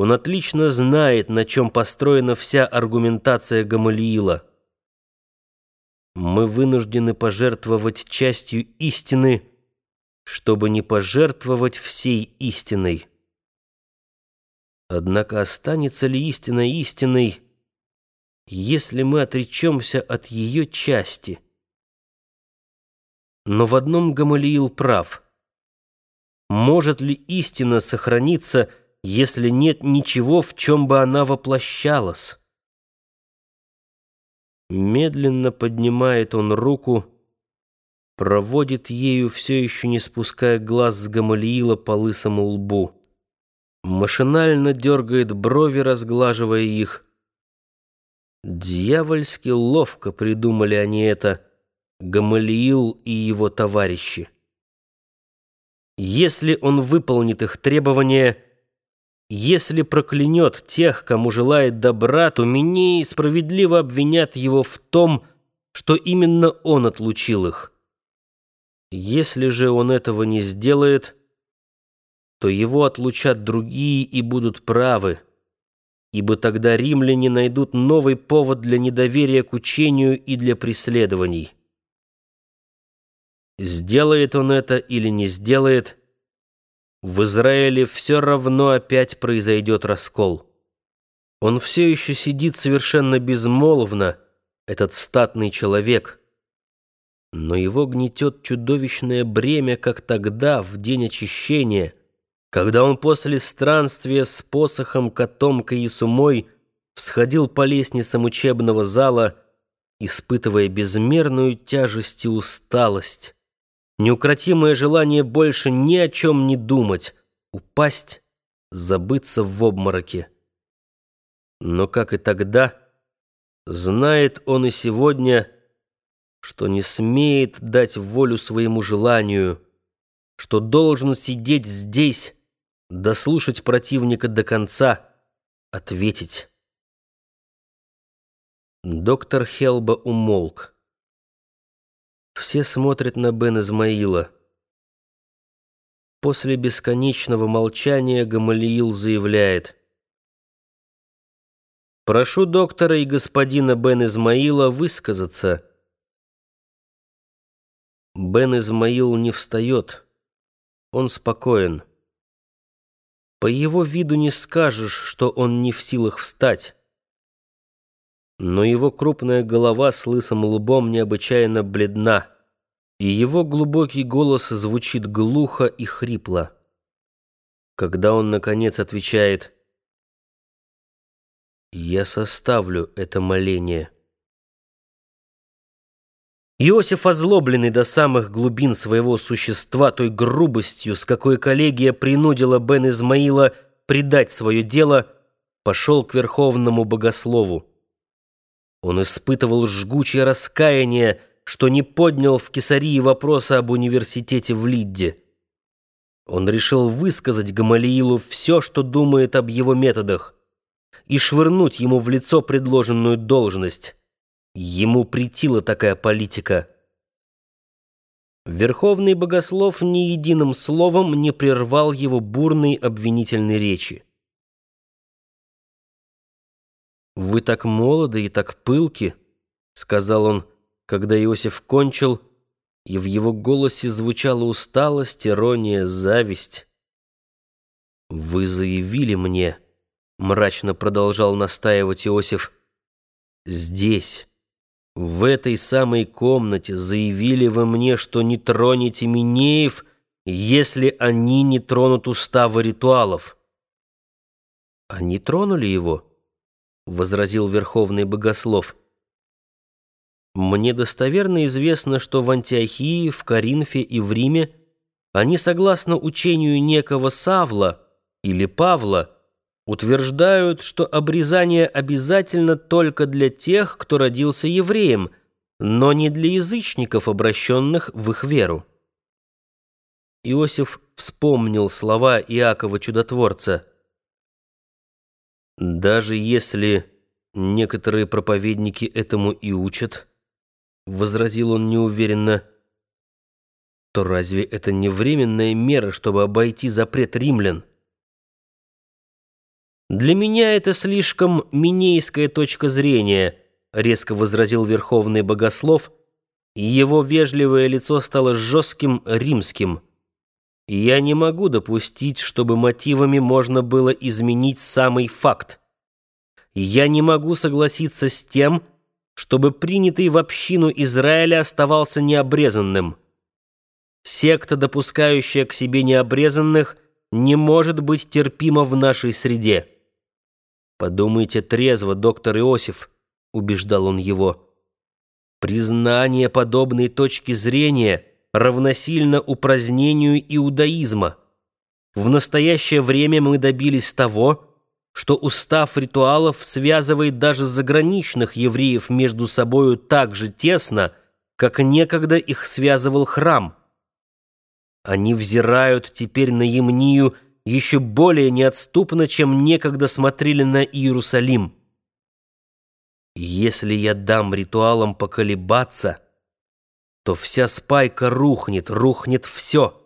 Он отлично знает, на чем построена вся аргументация Гамалиила. Мы вынуждены пожертвовать частью истины, чтобы не пожертвовать всей истиной. Однако останется ли истина истиной, если мы отречемся от ее части? Но в одном Гамалиил прав. Может ли истина сохраниться, если нет ничего, в чем бы она воплощалась? Медленно поднимает он руку, проводит ею, все еще не спуская глаз с Гамалиила по лысому лбу. Машинально дергает брови, разглаживая их. Дьявольски ловко придумали они это, Гамалиил и его товарищи. Если он выполнит их требования, если проклянет тех, кому желает добра, то Минеи справедливо обвинят его в том, что именно он отлучил их. Если же он этого не сделает, то его отлучат другие и будут правы, ибо тогда римляне найдут новый повод для недоверия к учению и для преследований. Сделает он это или не сделает – в Израиле все равно опять произойдет раскол. Он все еще сидит совершенно безмолвно, этот статный человек. Но его гнетет чудовищное бремя, как тогда, в день очищения, когда он после странствия с посохом, котомкой и сумой всходил по лестницам учебного зала, испытывая безмерную тяжесть и усталость неукротимое желание больше ни о чем не думать, упасть, забыться в обмороке. Но, как и тогда, знает он и сегодня, что не смеет дать волю своему желанию, что должен сидеть здесь, дослушать противника до конца, ответить. Доктор Хелба умолк. Все смотрят на Бен Измаила. После бесконечного молчания Гамалиил заявляет. «Прошу доктора и господина Бен Измаила высказаться». Бен Измаил не встает. Он спокоен. По его виду не скажешь, что он не в силах встать но его крупная голова с лысым лбом необычайно бледна, и его глубокий голос звучит глухо и хрипло. Когда он, наконец, отвечает «Я составлю это моление». Иосиф, озлобленный до самых глубин своего существа той грубостью, с какой коллегия принудила Бен Измаила предать свое дело, пошел к верховному богослову. Он испытывал жгучее раскаяние, что не поднял в Кесарии вопроса об университете в Лидде. Он решил высказать Гамалиилу все, что думает об его методах, и швырнуть ему в лицо предложенную должность. Ему претила такая политика. Верховный богослов ни единым словом не прервал его бурной обвинительной речи. «Вы так молоды и так пылки», — сказал он, когда Иосиф кончил, и в его голосе звучала усталость, ирония, зависть. «Вы заявили мне», — мрачно продолжал настаивать Иосиф, — «здесь, в этой самой комнате заявили вы мне, что не тронете Минеев, если они не тронут устава ритуалов». «Они тронули его?» Возразил верховный богослов. Мне достоверно известно, что в Антиохии, в Коринфе и в Риме они, согласно учению некого Савла или Павла, утверждают, что обрезание обязательно только для тех, кто родился евреем, но не для язычников, обращенных в их веру. Иосиф вспомнил слова Иакова Чудотворца – даже если некоторые проповедники этому и учат, возразил он неуверенно, то разве это не временная мера, чтобы обойти запрет римлян? «Для меня это слишком минейская точка зрения», — резко возразил Верховный Богослов, и его вежливое лицо стало жестким римским. «Я не могу допустить, чтобы мотивами можно было изменить самый факт. Я не могу согласиться с тем, чтобы принятый в общину Израиля оставался необрезанным. Секта, допускающая к себе необрезанных, не может быть терпима в нашей среде. Подумайте трезво, доктор Иосиф, убеждал он его. Признание подобной точки зрения равносильно упразднению иудаизма. В настоящее время мы добились того, что устав ритуалов связывает даже заграничных евреев между собою так же тесно, как некогда их связывал храм. Они взирают теперь на Емнию еще более неотступно, чем некогда смотрели на Иерусалим. Если я дам ритуалам поколебаться, то вся спайка рухнет, рухнет все.